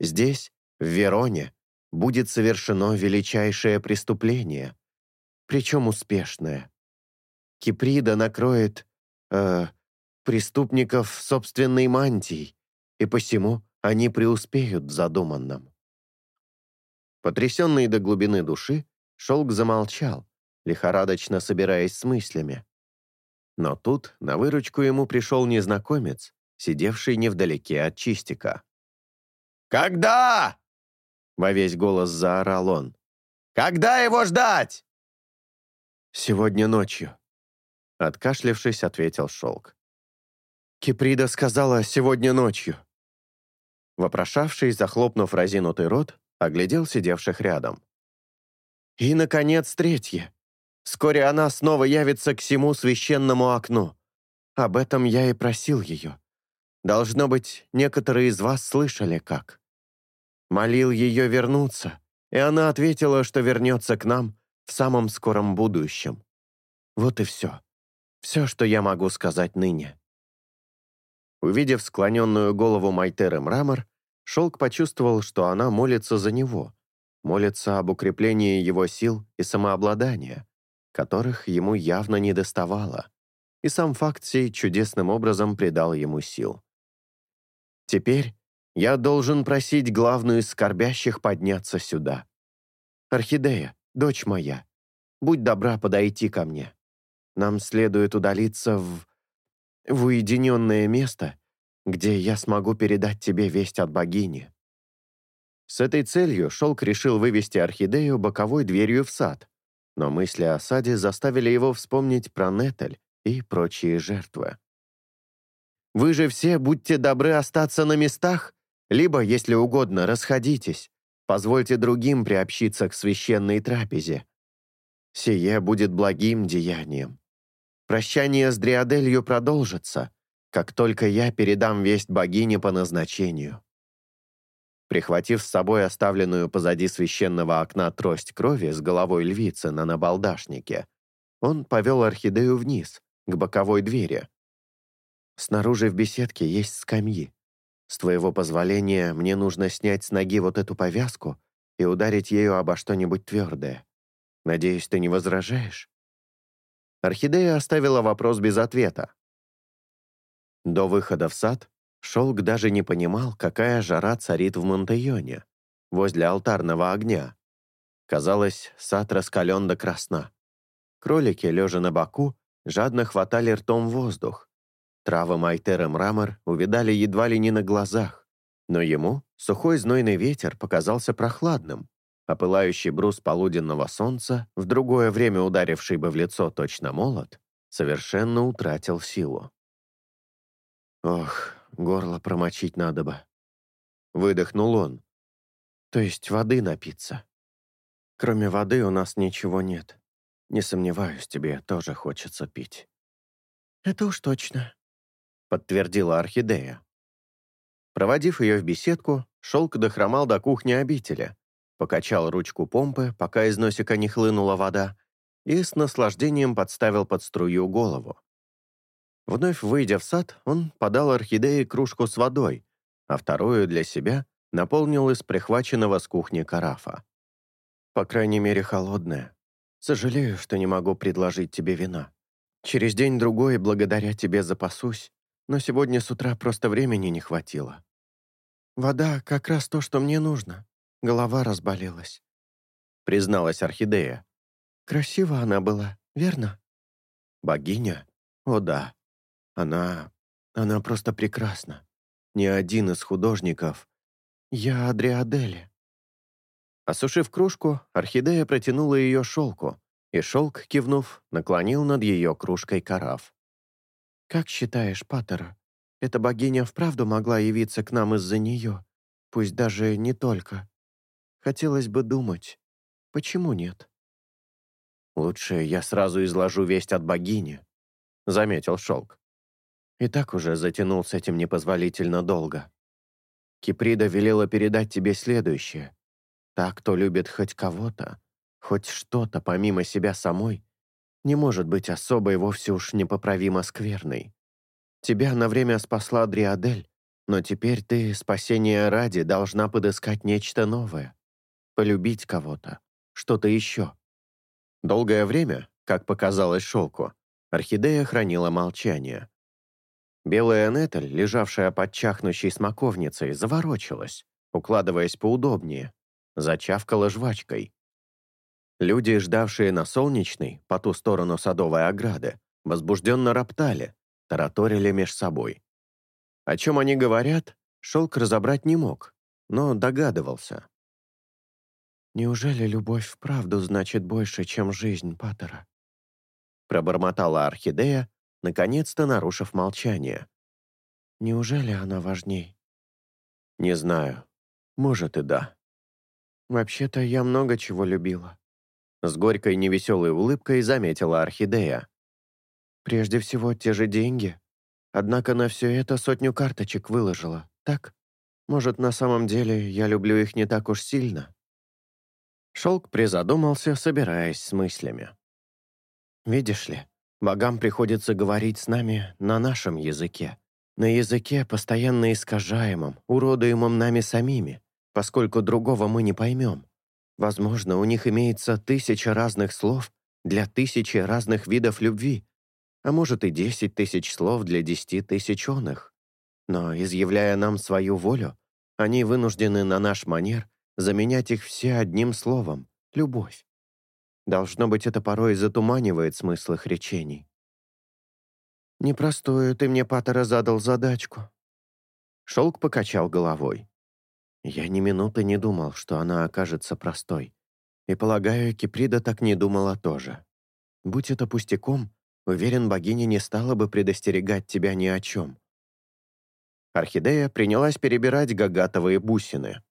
Speaker 2: Здесь, в Вероне, будет совершено величайшее преступление, причем успешное. Киприда накроет э, преступников собственной мантией, и посему они преуспеют в задуманном.
Speaker 1: Потрясенный до глубины души, Шелк замолчал, лихорадочно собираясь с мыслями. Но тут на выручку ему пришел незнакомец, сидевший невдалеке от Чистика.
Speaker 3: «Когда?» — во весь голос заорал он. «Когда его ждать?»
Speaker 2: «Сегодня ночью», — откашлившись, ответил Шелк. «Киприда сказала сегодня ночью».
Speaker 1: Вопрошавший, захлопнув разинутый рот, оглядел сидевших рядом.
Speaker 2: «И, наконец, третье. Вскоре она снова явится к всему священному окну. Об этом я и просил ее. Должно быть, некоторые из вас слышали, как. Молил ее вернуться, и она ответила, что вернется к нам в самом скором будущем. Вот и все. Все, что я могу сказать ныне».
Speaker 1: Увидев склоненную голову Майтеры Мрамор, Шелк почувствовал, что она молится за него, молится об укреплении его сил и самообладания, которых ему явно не доставало, и сам факт сей чудесным образом придал ему сил. «Теперь я должен просить главную из скорбящих подняться сюда. Орхидея, дочь моя, будь добра подойти ко мне. Нам следует удалиться в... в уединенное место, где я смогу передать тебе весть от богини». С этой целью Шелк решил вывести орхидею боковой дверью в сад, но мысли о саде заставили его вспомнить про Нетель и прочие жертвы. «Вы же все будьте добры остаться на местах, либо, если угодно, расходитесь, позвольте другим приобщиться к священной трапезе. Сие будет благим деянием. Прощание с Дриаделью продолжится, как только я передам весть богине по назначению». Прихватив с собой оставленную позади священного окна трость крови с головой львицы на набалдашнике, он повел орхидею вниз, к боковой двери. «Снаружи в беседке есть скамьи. С твоего позволения мне нужно снять с ноги вот эту повязку и ударить ею обо что-нибудь твердое. Надеюсь, ты не возражаешь?» Орхидея оставила вопрос без ответа. До выхода в сад Шелк даже не понимал, какая жара царит в Монтайоне, возле алтарного огня. Казалось, сад раскален до красна. Кролики, лежа на боку, жадно хватали ртом воздух. Травы Майтера мрамор увидали едва ли не на глазах, но ему сухой знойный ветер показался прохладным, а пылающий брус полуденного солнца, в другое время ударивший бы в лицо точно молот, совершенно утратил силу. «Ох, горло промочить надо бы», — выдохнул он. «То есть воды напиться. Кроме воды у нас ничего нет. Не сомневаюсь, тебе тоже хочется пить».
Speaker 2: «Это уж точно», —
Speaker 1: подтвердила Орхидея. Проводив ее в беседку, шелк дохромал до кухни обители, покачал ручку помпы, пока из носика не хлынула вода, и с наслаждением подставил под струю голову. Вновь выйдя в сад, он подал орхидее кружку с водой, а вторую для себя наполнил из прихваченного с кухни карафа. «По крайней мере, холодное. Сожалею, что не могу предложить тебе вина. Через день-другой благодаря тебе запасусь, но сегодня с утра просто времени не хватило. Вода — как раз то, что мне нужно. Голова разболелась», — призналась Орхидея. «Красиво она была, верно?» «Богиня? О да. Она... она просто прекрасна. Ни один из художников. Я Адриадели». Осушив кружку, Орхидея протянула ее шелку, и шелк, кивнув, наклонил над ее кружкой караф. «Как считаешь, Паттера, эта богиня вправду могла явиться к нам из-за нее, пусть даже не только? Хотелось бы думать, почему нет?» «Лучше я сразу изложу весть от богини», — заметил шелк. «И так уже затянул с этим непозволительно долго. Киприда велела передать тебе следующее. Та, кто любит хоть кого-то, хоть что-то помимо себя самой, не может быть особой вовсе уж непоправимо скверной. Тебя на время спасла Дриадель, но теперь ты, спасения ради, должна подыскать нечто новое. Полюбить кого-то, что-то еще. Долгое время, как показалось шелку, орхидея хранила молчание. Белая нетель, лежавшая под чахнущей смоковницей, заворочилась, укладываясь поудобнее, зачавкала жвачкой. Люди, ждавшие на солнечной, по ту сторону садовой ограды, возбужденно роптали, тараторили меж собой. О чем они говорят, Шелк разобрать не мог, но догадывался. «Неужели любовь вправду значит больше, чем жизнь Паттера?» Пробормотала орхидея, наконец-то нарушив молчание. «Неужели она важней?» «Не знаю. Может и да». «Вообще-то я много чего любила», — с горькой невеселой улыбкой заметила орхидея. Прежде всего, те же деньги. Однако на все это сотню карточек выложила, так? Может, на самом деле я люблю их не так уж сильно?» Шелк призадумался, собираясь с мыслями. «Видишь ли, богам приходится говорить с нами на нашем языке, на языке, постоянно искажаемом, уродуемом нами самими, поскольку другого мы не поймем. Возможно, у них имеется тысяча разных слов для тысячи разных видов любви, а может и десять тысяч слов для десяти тысяч оных. Но, изъявляя нам свою волю, они вынуждены на наш манер заменять их все одним словом — любовь. Должно быть, это порой затуманивает смысл их речений. «Непростую ты мне, Паттера, задал задачку». Шелк покачал головой. Я ни минуты не думал, что она окажется простой. И, полагаю, Киприда так не думала тоже. Будь это пустяком, Уверен, богиня не стала бы предостерегать тебя ни о чем. Орхидея принялась перебирать гагатовые бусины.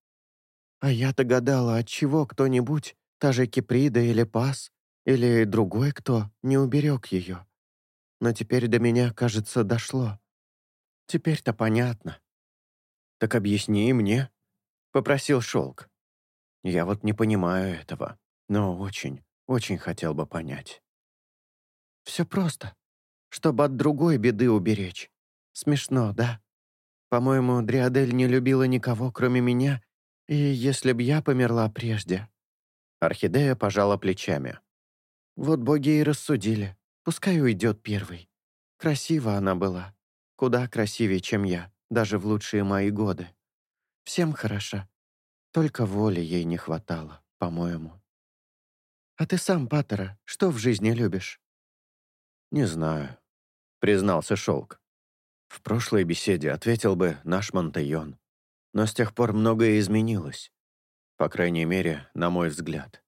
Speaker 1: А я-то гадала, от чего кто-нибудь, та же Киприда или Пас, или другой кто, не уберег ее. Но теперь до меня, кажется, дошло. Теперь-то понятно. «Так объясни мне», — попросил Шелк. «Я вот не понимаю этого, но очень, очень хотел бы понять». Все просто. Чтобы от другой беды уберечь. Смешно, да? По-моему, Дриадель не любила никого, кроме меня, и если б я померла прежде...» Орхидея пожала плечами. «Вот боги и рассудили. Пускай уйдет первый. Красива она была. Куда красивее, чем я, даже в лучшие мои годы. Всем хороша. Только воли ей не хватало, по-моему. А ты сам, Паттера, что в жизни любишь?» «Не знаю», — признался Шелк. В прошлой беседе ответил бы наш Монтайон. Но с тех пор многое изменилось. По крайней мере, на мой взгляд.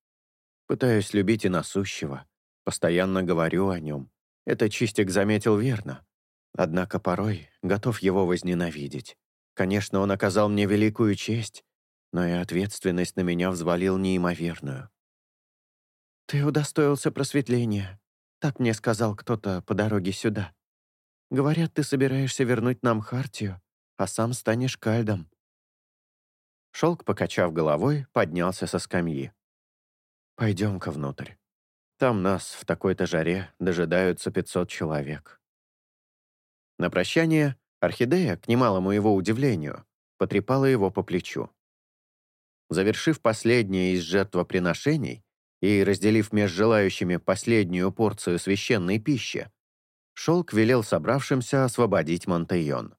Speaker 1: Пытаюсь любить и насущего. Постоянно говорю о нем. Это Чистик заметил верно. Однако порой готов его возненавидеть. Конечно, он оказал мне великую честь, но и ответственность на меня взвалил неимоверную. «Ты удостоился просветления», так мне сказал кто-то по дороге сюда. Говорят, ты собираешься вернуть нам Хартию, а сам станешь кальдом». Шелк, покачав головой, поднялся со скамьи. «Пойдем-ка внутрь. Там нас в такой-то жаре дожидаются 500 человек». На прощание Орхидея, к немалому его удивлению, потрепала его по плечу. завершив последнее из жертвоприношений и разделив между желающими последнюю порцию священной пищи, Шелк велел собравшимся освободить Монтейон.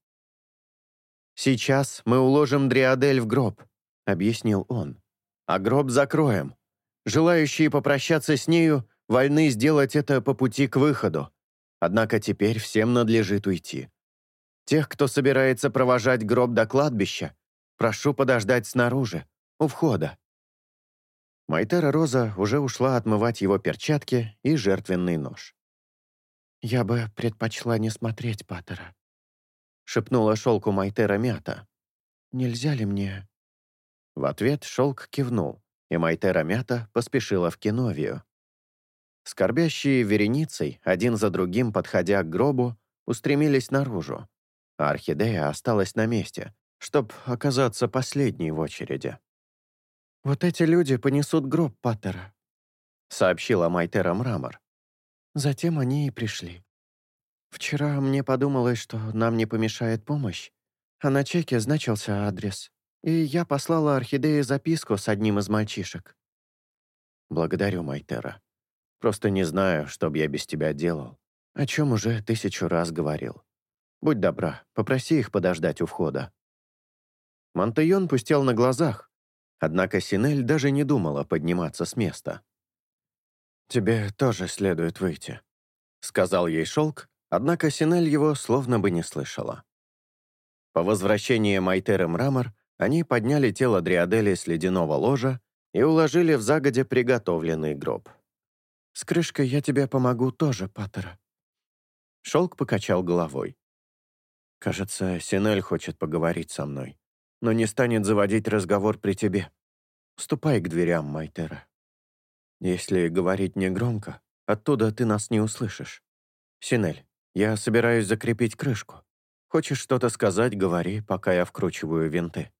Speaker 1: «Сейчас мы уложим Дриадель в гроб», — объяснил он. «А гроб закроем. Желающие попрощаться с нею вольны сделать это по пути к выходу. Однако теперь всем надлежит уйти. Тех, кто собирается провожать гроб до кладбища, прошу подождать снаружи, у входа». Майтера Роза уже ушла отмывать его перчатки и жертвенный нож.
Speaker 2: «Я бы предпочла не смотреть Паттера»,
Speaker 1: шепнула шелку Майтера Мята.
Speaker 2: «Нельзя ли мне?»
Speaker 1: В ответ шелк кивнул, и Майтера Мята поспешила в Киновию. Скорбящие вереницей, один за другим подходя к гробу, устремились наружу, а орхидея осталась на месте, чтобы оказаться последней в очереди.
Speaker 2: «Вот эти люди понесут гроб Паттера», —
Speaker 1: сообщила Майтера Мрамор.
Speaker 2: «Затем они и пришли. Вчера мне подумалось, что нам не помешает помощь, а на чеке значился адрес, и я послала Орхидее записку с одним из мальчишек.
Speaker 1: «Благодарю, Майтера. Просто не знаю, что бы я без тебя делал, о чем уже тысячу раз говорил. Будь добра, попроси их подождать у входа». Монтайон пустел на глазах, однако Синель даже не думала подниматься с места. «Тебе тоже следует выйти», — сказал ей Шелк, Однако Синель его словно бы не слышала. По возвращении Майтеры Мрамор они подняли тело Дриадели с ледяного ложа и уложили в загоде приготовленный гроб.
Speaker 2: «С крышкой я тебе помогу тоже, Паттера».
Speaker 1: Шелк покачал головой. «Кажется, Синель хочет поговорить со мной, но не станет заводить разговор при тебе. Ступай к дверям, Майтера. Если говорить негромко, оттуда ты нас не услышишь. Синель, я собираюсь закрепить крышку. Хочешь что-то сказать, говори, пока я вкручиваю винты».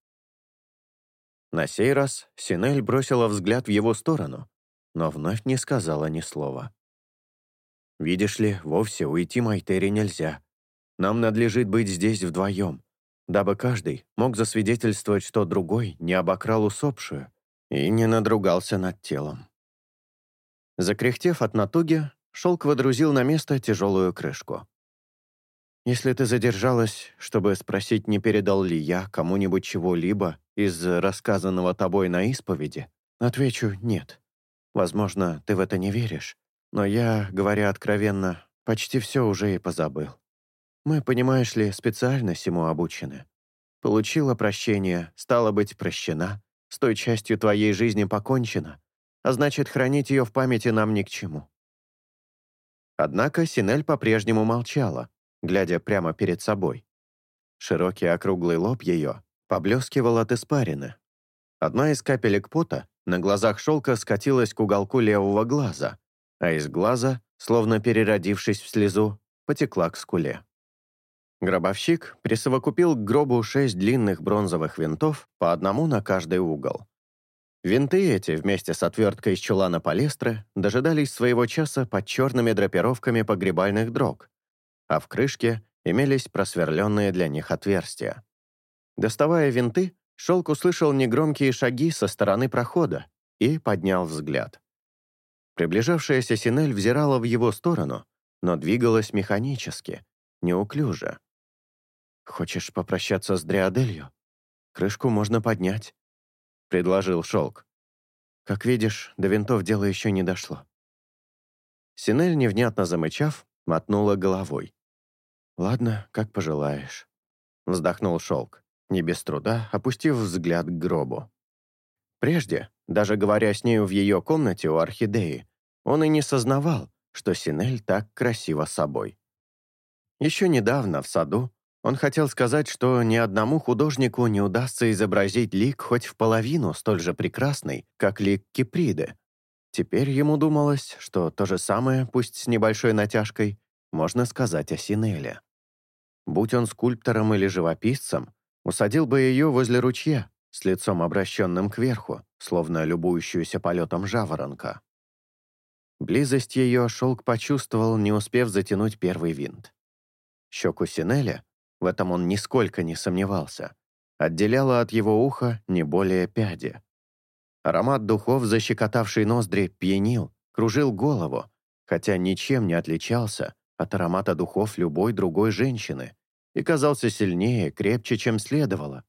Speaker 1: На сей раз Синель бросила взгляд в его сторону, но вновь не сказала ни слова. «Видишь ли, вовсе уйти Майтери нельзя. Нам надлежит быть здесь вдвоем, дабы каждый мог засвидетельствовать, что другой не обокрал усопшую и не надругался над телом». Закряхтев от натуги, Шелк водрузил на место тяжелую крышку. «Если ты задержалась, чтобы спросить, не передал ли я кому-нибудь чего-либо из рассказанного тобой на исповеди, отвечу «нет». Возможно, ты в это не веришь, но я, говоря откровенно, почти все уже и позабыл. Мы, понимаешь ли, специально всему обучены. Получила прощение, стала быть прощена, с той частью твоей жизни покончено, а значит, хранить ее в памяти нам ни к чему. Однако Синель по-прежнему молчала, глядя прямо перед собой. Широкий округлый лоб ее поблескивал от испарины. Одна из капелек пота на глазах шелка скатилась к уголку левого глаза, а из глаза, словно переродившись в слезу, потекла к скуле. Гробовщик присовокупил к гробу шесть длинных бронзовых винтов, по одному на каждый угол. Винты эти, вместе с отверткой из чулана палестры, дожидались своего часа под черными драпировками погребальных дрог, а в крышке имелись просверленные для них отверстия. Доставая винты, Шелк услышал негромкие шаги со стороны прохода и поднял взгляд. Приближавшаяся Синель взирала в его сторону, но двигалась механически, неуклюже. «Хочешь попрощаться с Дриаделью? Крышку можно поднять», — предложил Шелк. «Как видишь, до винтов дело еще не дошло». Синель, невнятно замычав, мотнула головой. «Ладно, как пожелаешь», — вздохнул Шелк, не без труда опустив взгляд к гробу. Прежде, даже говоря с нею в ее комнате у Орхидеи, он и не сознавал, что Синель так красива собой. Еще недавно в саду он хотел сказать, что ни одному художнику не удастся изобразить лик хоть в половину столь же прекрасный, как лик Киприды. Теперь ему думалось, что то же самое, пусть с небольшой натяжкой, можно сказать о Синеле. Будь он скульптором или живописцем, усадил бы ее возле ручья, с лицом обращенным кверху, словно любующуюся полетом жаворонка. Близость ее шелк почувствовал, не успев затянуть первый винт. Щеку Синеля в этом он нисколько не сомневался, отделяла от его уха не более пяди, Аромат духов, защекотавший ноздри, пьянил, кружил голову, хотя ничем не отличался от аромата духов любой другой женщины и казался сильнее, крепче, чем следовало.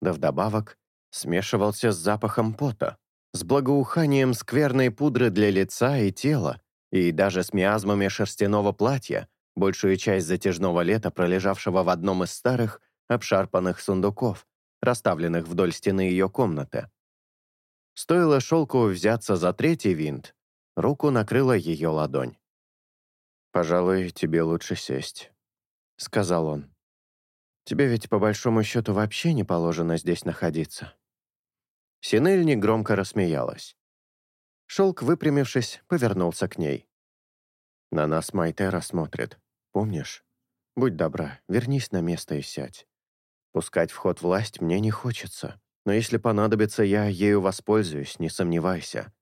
Speaker 1: Да вдобавок смешивался с запахом пота, с благоуханием скверной пудры для лица и тела, и даже с миазмами шерстяного платья, большую часть затяжного лета пролежавшего в одном из старых, обшарпанных сундуков, расставленных вдоль стены ее комнаты. Стоило шелку взяться за третий винт, руку накрыла ее ладонь. «Пожалуй, тебе лучше сесть», — сказал он. «Тебе ведь по большому счету вообще не положено здесь находиться». Синель негромко рассмеялась. Шелк, выпрямившись, повернулся к ней. «На нас Майтера смотрит, помнишь? Будь добра, вернись на место и сядь. Пускать в ход власть мне не хочется, но если понадобится, я ею воспользуюсь, не сомневайся».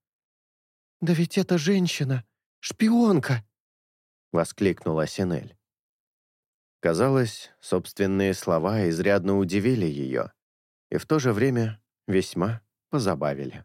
Speaker 2: «Да ведь это женщина! Шпионка!»
Speaker 1: — воскликнула Синель. Казалось, собственные слова изрядно удивили ее и в то же время весьма позабавили.